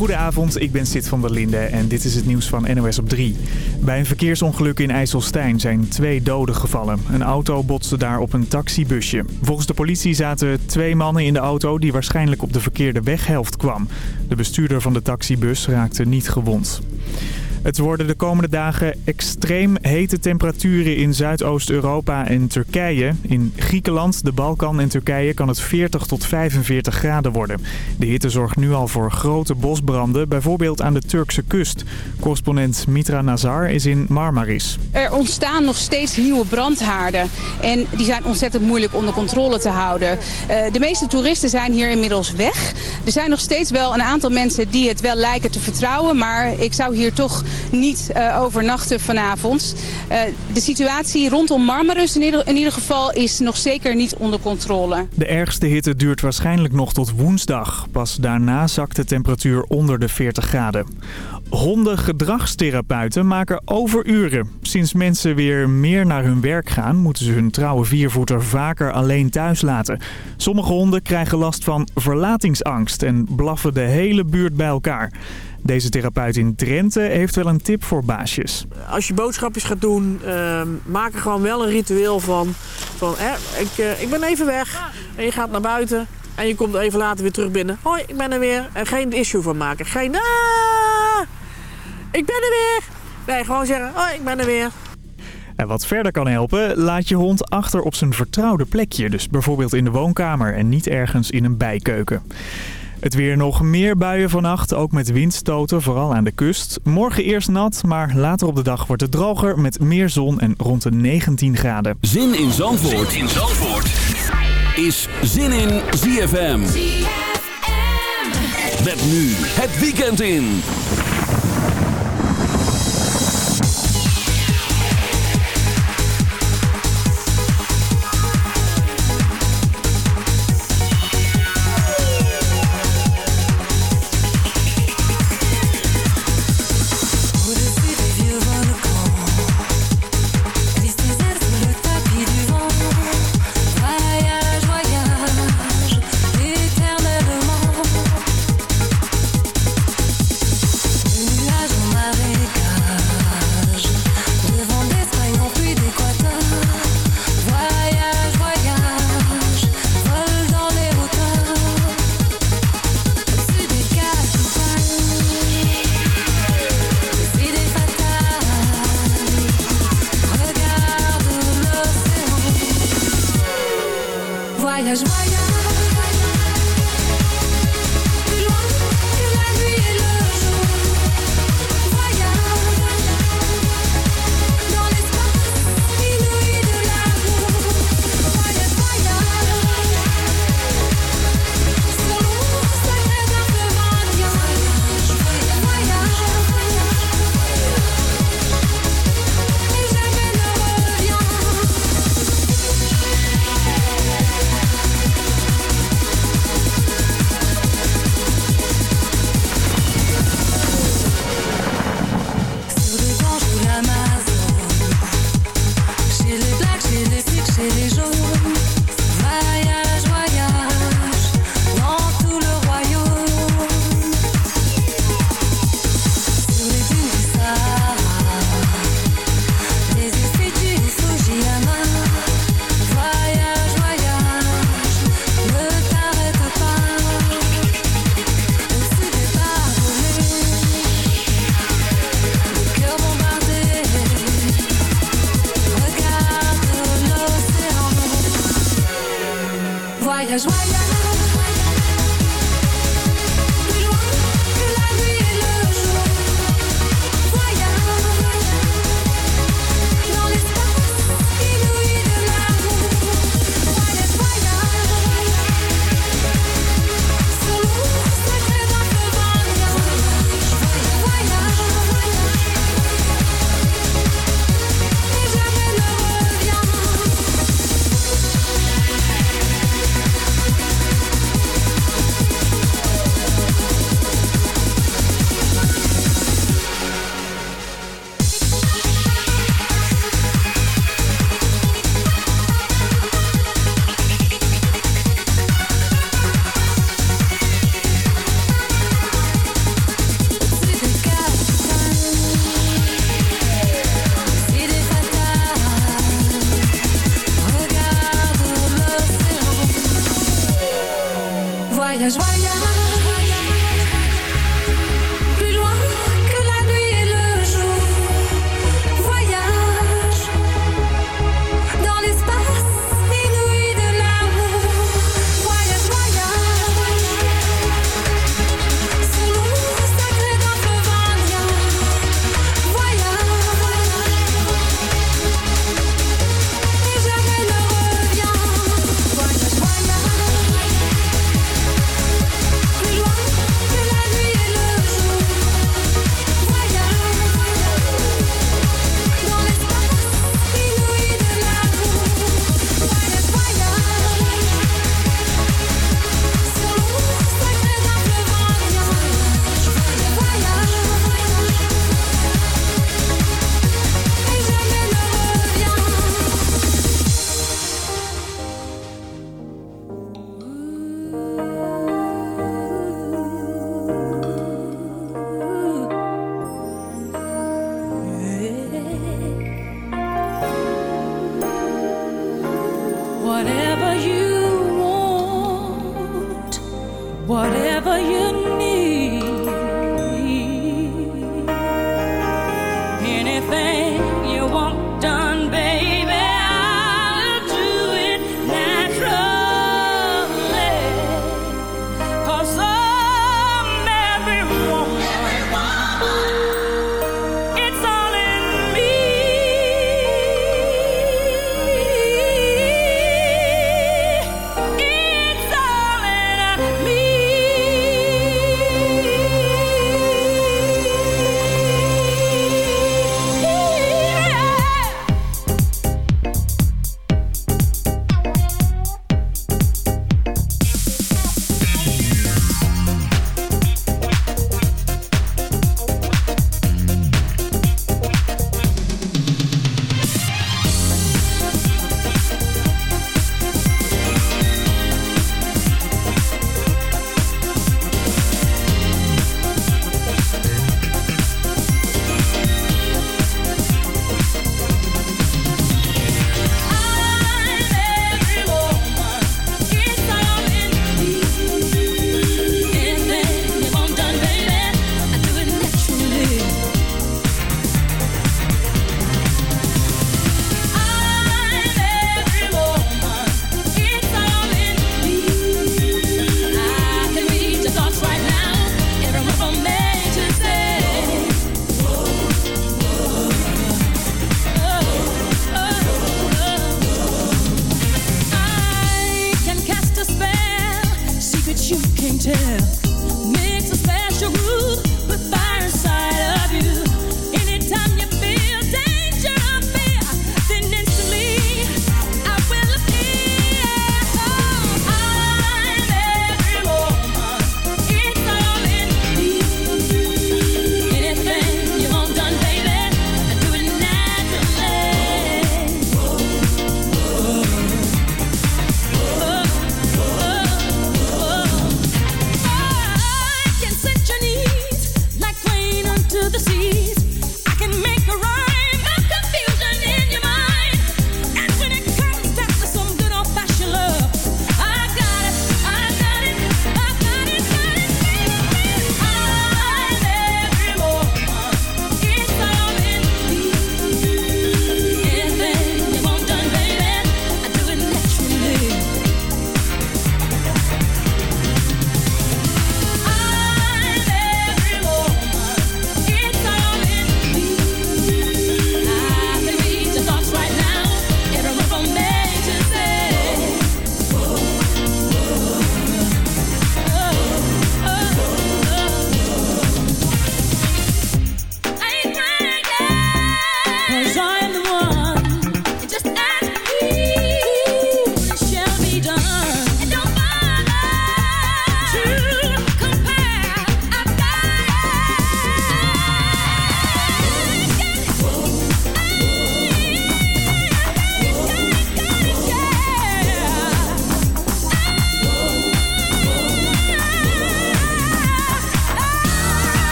Goedenavond, ik ben Sid van der Linde en dit is het nieuws van NOS op 3. Bij een verkeersongeluk in IJsselstein zijn twee doden gevallen. Een auto botste daar op een taxibusje. Volgens de politie zaten twee mannen in de auto die waarschijnlijk op de verkeerde weghelft kwam. De bestuurder van de taxibus raakte niet gewond. Het worden de komende dagen extreem hete temperaturen in Zuidoost-Europa en Turkije. In Griekenland, de Balkan en Turkije kan het 40 tot 45 graden worden. De hitte zorgt nu al voor grote bosbranden, bijvoorbeeld aan de Turkse kust. Correspondent Mitra Nazar is in Marmaris. Er ontstaan nog steeds nieuwe brandhaarden en die zijn ontzettend moeilijk onder controle te houden. Eh, de meeste toeristen zijn hier inmiddels weg. Er zijn nog steeds wel een aantal mensen die het wel lijken te vertrouwen, maar ik zou hier toch niet uh, overnachten vanavond. Uh, de situatie rondom Marmaris in ieder, geval is nog zeker niet onder controle. De ergste hitte duurt waarschijnlijk nog tot woensdag. Pas daarna zakt de temperatuur onder de 40 graden. Hondengedragstherapeuten maken overuren. Sinds mensen weer meer naar hun werk gaan, moeten ze hun trouwe viervoeter vaker alleen thuis laten. Sommige honden krijgen last van verlatingsangst en blaffen de hele buurt bij elkaar. Deze therapeut in Drenthe heeft wel een tip voor baasjes. Als je boodschapjes gaat doen, uh, maak er gewoon wel een ritueel van. van eh, ik, uh, ik ben even weg en je gaat naar buiten en je komt even later weer terug binnen. Hoi, ik ben er weer. En geen issue van maken. Geen, ah, ik ben er weer. Nee, gewoon zeggen, hoi, ik ben er weer. En wat verder kan helpen, laat je hond achter op zijn vertrouwde plekje. Dus bijvoorbeeld in de woonkamer en niet ergens in een bijkeuken. Het weer nog meer buien vannacht, ook met windstoten, vooral aan de kust. Morgen eerst nat, maar later op de dag wordt het droger met meer zon en rond de 19 graden. Zin in Zandvoort, zin in Zandvoort. is Zin in ZFM. ZFM. Met nu het weekend in.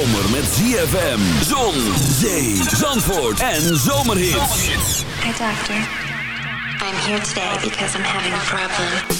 Zomer met ZFM, zon, zee, zandvoort en zomerhits. Hi doctor, I'm here today because I'm having a problem.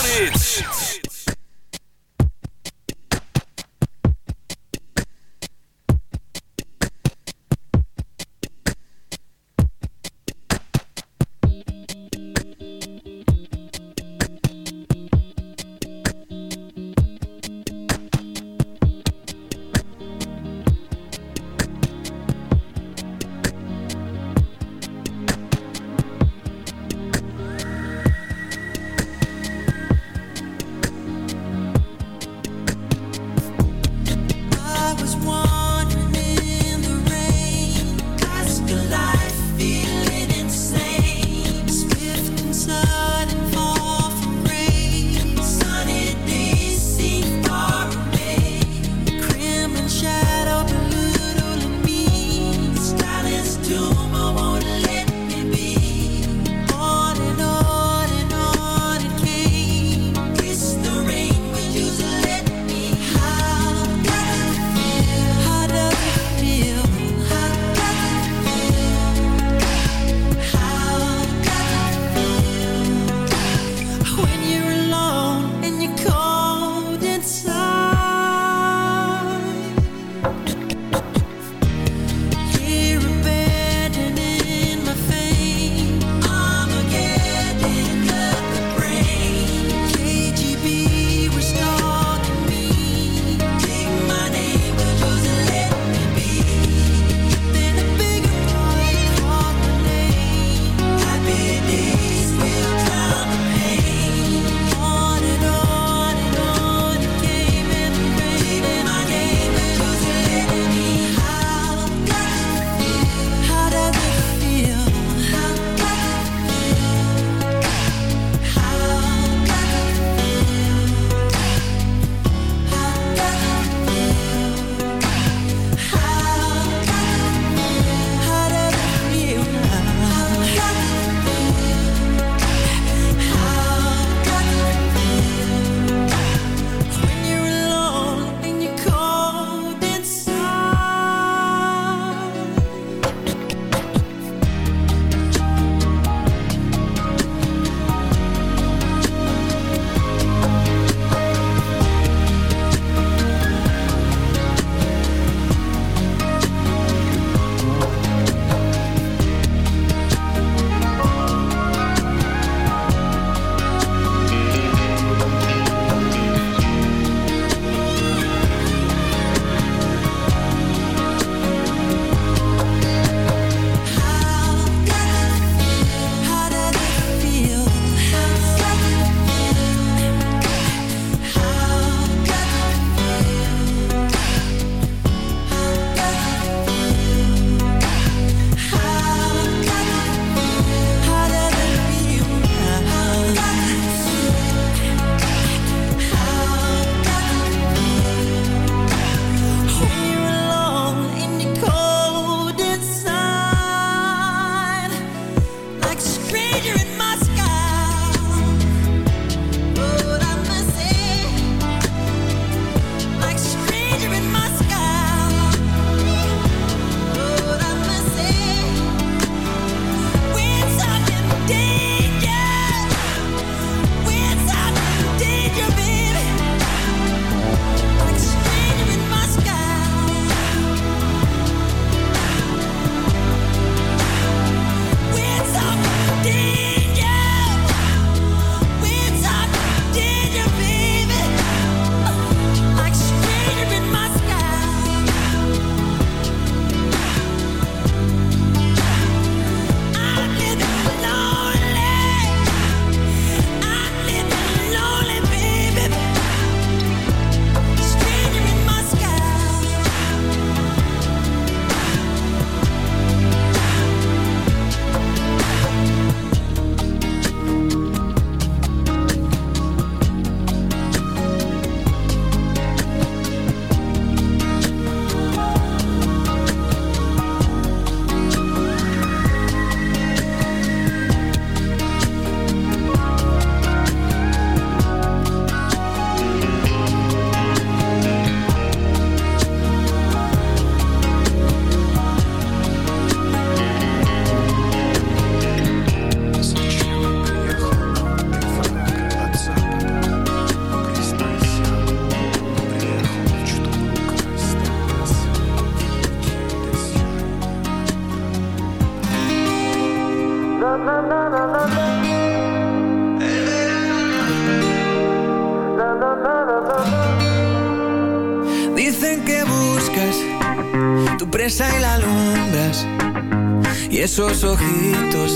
esos ojitos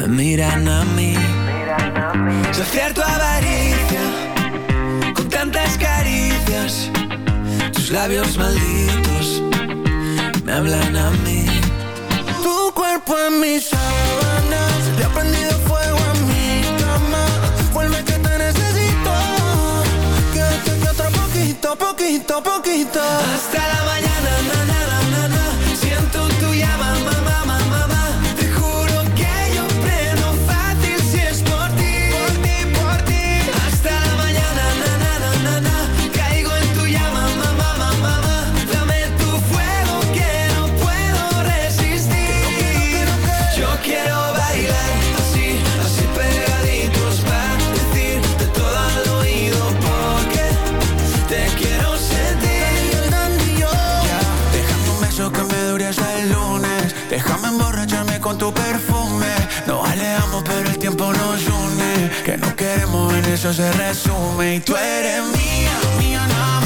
me miran a mí. Saciar tu avaricia con tantas caricias. Tus labios malditos me hablan a mí. Tu cuerpo en mis sábanas, le ha prendido fuego a mi cama. Vuelve que te necesito. Quédate que otro poquito, poquito, poquito. Hasta el lunes. Déjame emborracharme con tu perfume. Nos alejamos pero el tiempo nos une. Que no queremos en eso se resume. Y tú eres mía, mía nada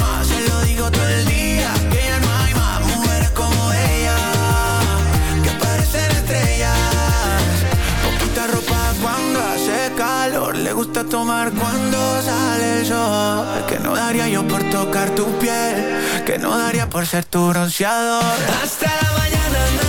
Le gusta tomar cuando sale el sol. Que no daría yo por tocar tu piel. Que no daría por ser tu bronceador. Hasta la mañana.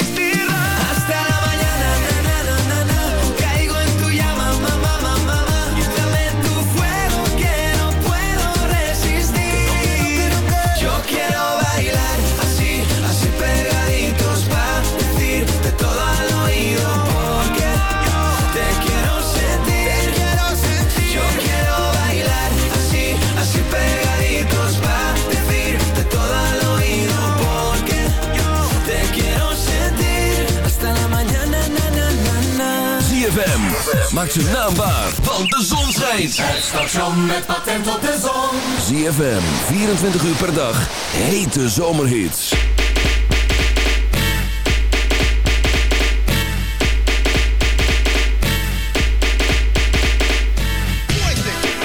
maak ze naambaar, want de zon schijnt. Het station met patent op de zon. ZFM, 24 uur per dag, hete zomerhits.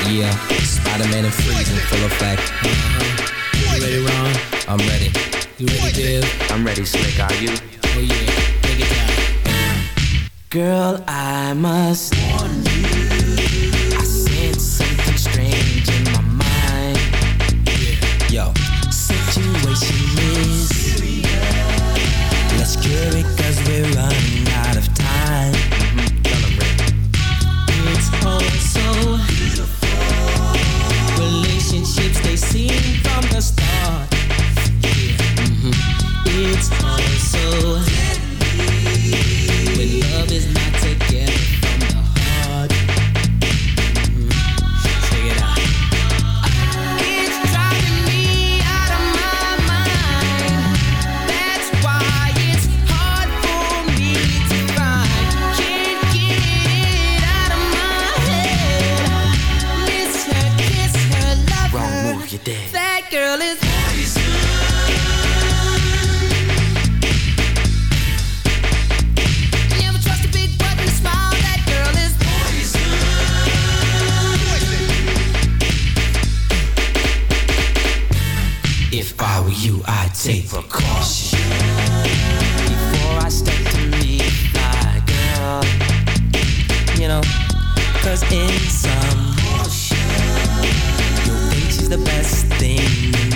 Yeah, Spider-Man and freezing, full effect. You ready, Ron? I'm ready. You ready, Dale? I'm ready, Slick. Are you? Oh, yeah. Girl, I must warn you if I were you, I'd take precaution. Before I step to meet my girl You know, cause in some motion Your bitch is the best thing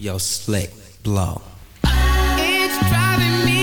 Yo, slick blow. It's driving me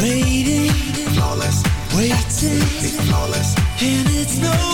Waiting, flawless, waiting, flawless, and it's no.